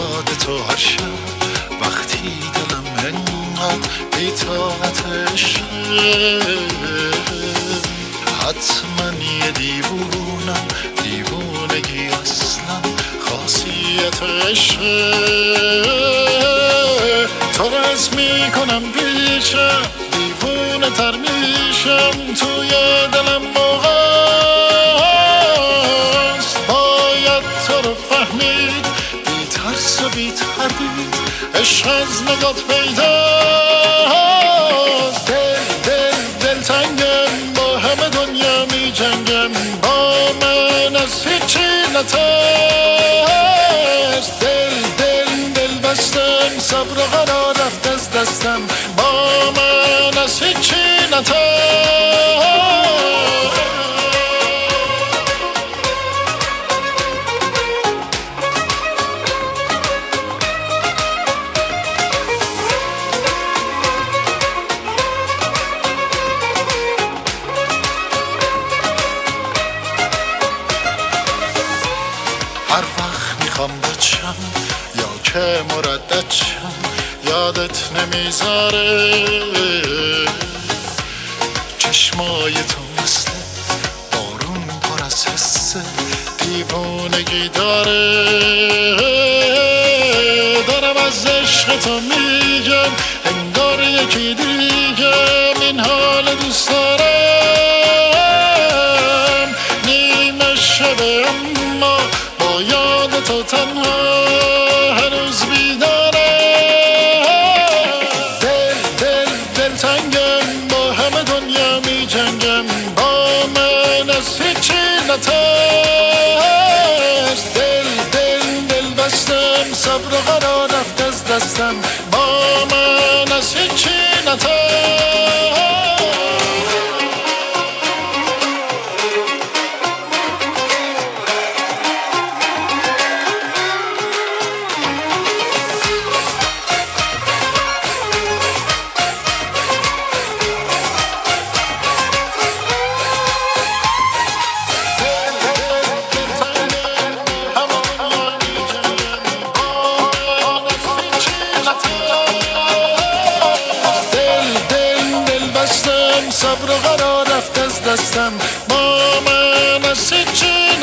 یاد تو هر شب. وقتی دلم انقدر بیتاعتش حتما یه دیوونم دیوونگی اصلا خاصیتش. تو رس می‌کنم پیشم دیوونه تر میشم توی دلم موقع باید تو رو فهمید ترس و بی تردید عشق از نگات پیداست دل دل دل تنگم با همه دنیا می جنگم با من از هیچی نترس. دل دل دل بستم صبر و قرار رفت از دستم با من از هیچی نترس. هر وقت می‌خوام بچم یا که مردد شم یادت نمی‌ذاره. چشمای تو مثل بارون پر از حس دیوونگی داره. دارم از عشق تو میگم انگار یکی دیگم این حال دوست دارم تنها هنوز بیدارم دل دل دل تنگم با همه دنیا می جنگم با من از هیچی نترس. دل دل دل بستم صبر و قرار رفت از دستم. با من از هیچی صبر و قرار رفت از دستم. با من از چی